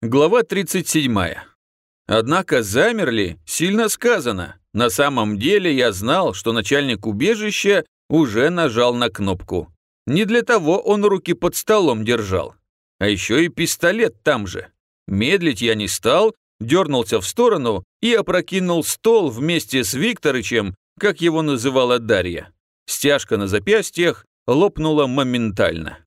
Глава 37. Однако замерли, сильно сказано. На самом деле я знал, что начальник убежища уже нажал на кнопку. Не для того он руки под столом держал. А еще и пистолет там же. Медлить я не стал, дернулся в сторону и опрокинул стол вместе с Викторычем, как его называла Дарья. Стяжка на запястьях лопнула моментально.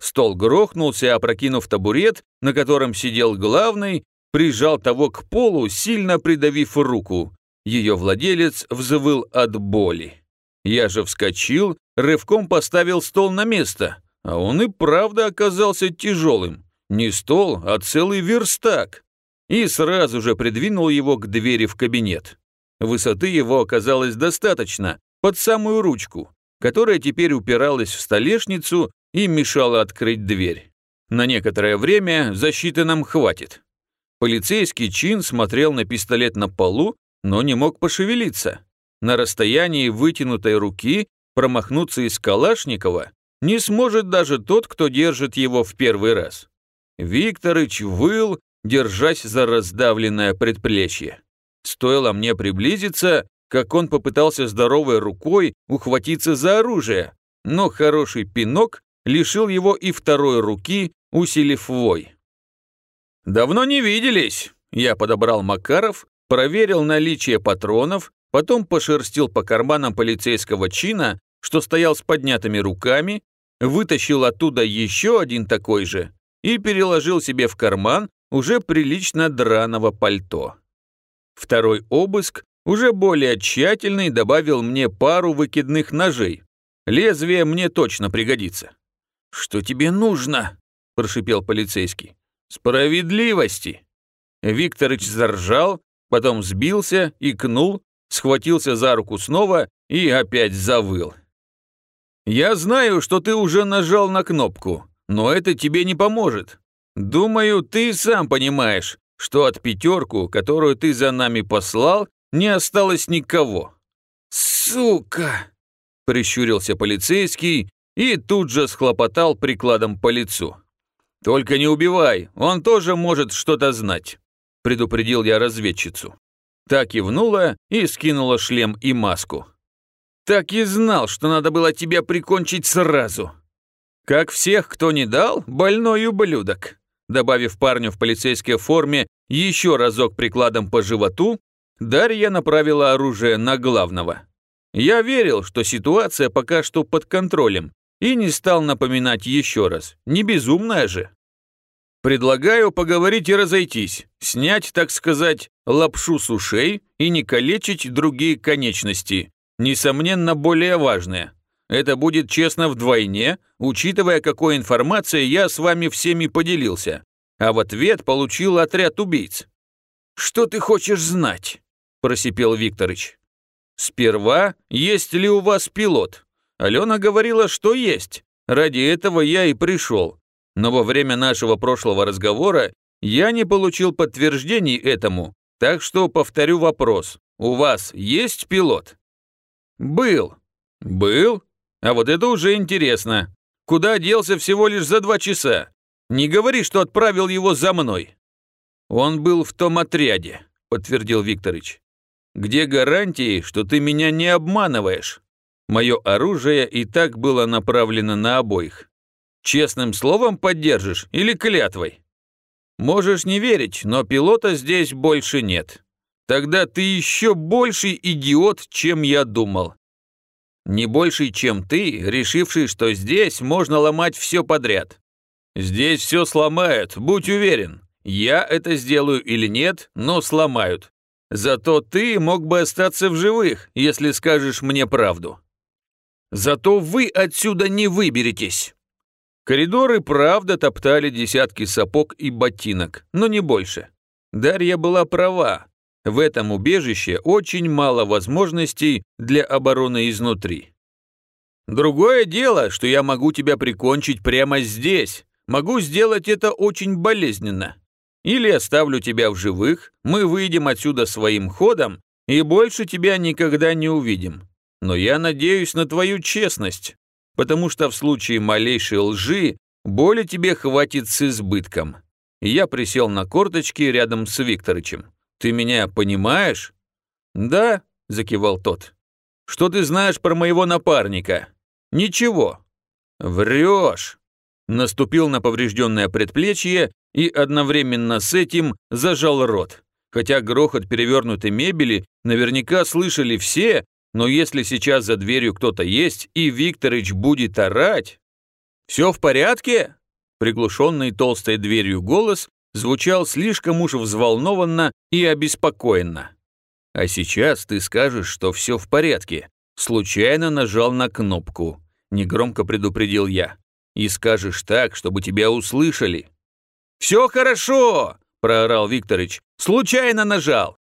Стол грохнулся, опрокинув табурет, на котором сидел главный, прижал того к полу, сильно придавив руку. Ее владелец взвыл от боли. Я же вскочил, рывком поставил стол на место, а он и правда оказался тяжелым. Не стол, а целый верстак. И сразу же придвинул его к двери в кабинет. Высоты его оказалось достаточно, под самую ручку, которая теперь упиралась в столешницу и мешало открыть дверь. На некоторое время защиты нам хватит. Полицейский чин смотрел на пистолет на полу, но не мог пошевелиться. На расстоянии вытянутой руки промахнуться из Калашникова не сможет даже тот, кто держит его в первый раз. Викторыч выл, держась за раздавленное предплечье. Стоило мне приблизиться, как он попытался здоровой рукой ухватиться за оружие, но хороший пинок лишил его и второй руки, усилив вой. «Давно не виделись!» Я подобрал Макаров, проверил наличие патронов, потом пошерстил по карманам полицейского чина, что стоял с поднятыми руками, вытащил оттуда еще один такой же и переложил себе в карман уже прилично драного пальто. Второй обыск, уже более тщательный, добавил мне пару выкидных ножей. Лезвие мне точно пригодится. «Что тебе нужно?» – прошипел полицейский. «Справедливости!» Викторыч заржал, потом сбился, икнул, схватился за руку снова и опять завыл. «Я знаю, что ты уже нажал на кнопку, но это тебе не поможет. Думаю, ты сам понимаешь, что от пятерку, которую ты за нами послал, не осталось никого». «Сука!» – прищурился полицейский и тут же схлопотал прикладом по лицу. «Только не убивай, он тоже может что-то знать», – предупредил я разведчицу. Так кивнула и скинула шлем и маску. «Так и знал, что надо было тебя прикончить сразу. Как всех, кто не дал, больной ублюдок». Добавив парню в полицейской форме еще разок прикладом по животу, Дарья направила оружие на главного. Я верил, что ситуация пока что под контролем, и не стал напоминать еще раз. Не безумная же. Предлагаю поговорить и разойтись, снять, так сказать, лапшу с ушей и не калечить другие конечности, несомненно, более важные. Это будет честно вдвойне, учитывая, какой информацией я с вами всеми поделился, а в ответ получил отряд убийц. «Что ты хочешь знать?» – просипел Викторыч. «Сперва, есть ли у вас пилот?» Алена говорила, что есть. Ради этого я и пришел. Но во время нашего прошлого разговора я не получил подтверждений этому, так что повторю вопрос. У вас есть пилот? Был. Был? А вот это уже интересно. Куда делся всего лишь за два часа? Не говори, что отправил его за мной. Он был в том отряде, подтвердил Викторыч. Где гарантии, что ты меня не обманываешь? Мое оружие и так было направлено на обоих. Честным словом поддержишь или клятвой? Можешь не верить, но пилота здесь больше нет. Тогда ты еще больший идиот, чем я думал. Не больший, чем ты, решивший, что здесь можно ломать все подряд. Здесь все сломают, будь уверен. Я это сделаю или нет, но сломают. Зато ты мог бы остаться в живых, если скажешь мне правду. Зато вы отсюда не выберетесь. Коридоры правда топтали десятки сапог и ботинок, но не больше. Дарья была права. В этом убежище очень мало возможностей для обороны изнутри. Другое дело, что я могу тебя прикончить прямо здесь. Могу сделать это очень болезненно. Или оставлю тебя в живых, мы выйдем отсюда своим ходом и больше тебя никогда не увидим. Но я надеюсь на твою честность, потому что в случае малейшей лжи боли тебе хватит с избытком. я присел на корточки рядом с Викторычем. «Ты меня понимаешь?» «Да», — закивал тот. «Что ты знаешь про моего напарника?» «Ничего». «Врешь!» Наступил на поврежденное предплечье и одновременно с этим зажал рот. Хотя грохот перевернутой мебели наверняка слышали все, но если сейчас за дверью кто-то есть и Викторыч будет орать... «Все в порядке?» Приглушенный толстой дверью голос звучал слишком уж взволнованно и обеспокоенно. «А сейчас ты скажешь, что все в порядке. Случайно нажал на кнопку», — негромко предупредил я. «И скажешь так, чтобы тебя услышали». «Все хорошо!» – проорал Викторыч. «Случайно нажал!»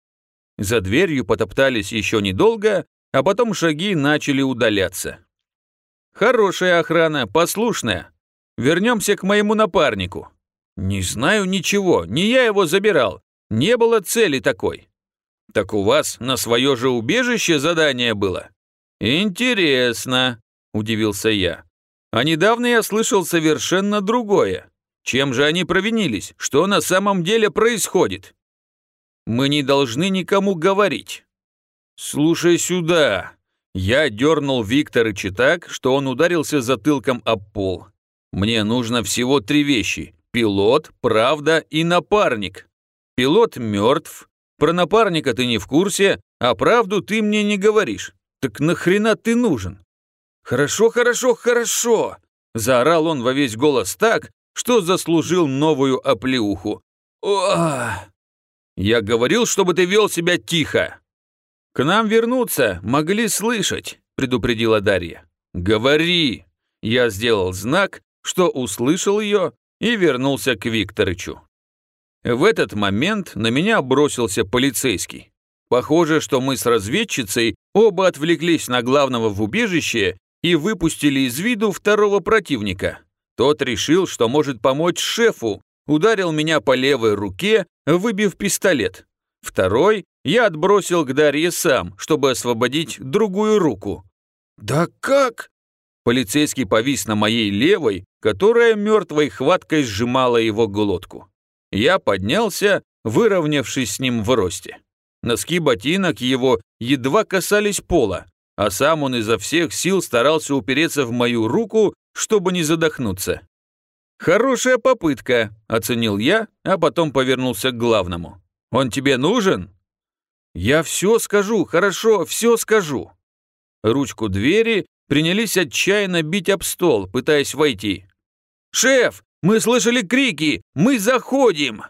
За дверью потоптались еще недолго, а потом шаги начали удаляться. «Хорошая охрана, послушная. Вернемся к моему напарнику. Не знаю ничего, не я его забирал. Не было цели такой. Так у вас на свое же убежище задание было? Интересно, удивился я. А недавно я слышал совершенно другое. Чем же они провинились? Что на самом деле происходит? Мы не должны никому говорить. Слушай сюда. Я дернул Викторыча так, что он ударился затылком об пол. Мне нужно всего три вещи. Пилот, правда и напарник. Пилот мертв. Про напарника ты не в курсе, а правду ты мне не говоришь. Так нахрена ты нужен? Хорошо, хорошо, хорошо. Заорал он во весь голос так, что заслужил новую оплеуху. О! Я говорил, чтобы ты вел себя тихо. К нам вернуться, могли слышать, предупредила Дарья. Говори. Я сделал знак, что услышал ее и вернулся к Викторычу. В этот момент на меня бросился полицейский. Похоже, что мы с разведчицей оба отвлеклись на главного в убежище и выпустили из виду второго противника. Тот решил, что может помочь шефу, ударил меня по левой руке, выбив пистолет. Второй я отбросил к Дарье сам, чтобы освободить другую руку. «Да как?» Полицейский повис на моей левой, которая мертвой хваткой сжимала его глотку. Я поднялся, выровнявшись с ним в росте. Носки ботинок его едва касались пола, а сам он изо всех сил старался упереться в мою руку, чтобы не задохнуться. «Хорошая попытка», — оценил я, а потом повернулся к главному. «Он тебе нужен?» «Я все скажу, хорошо, все скажу». Ручку двери принялись отчаянно бить об стол, пытаясь войти. «Шеф, мы слышали крики! Мы заходим!»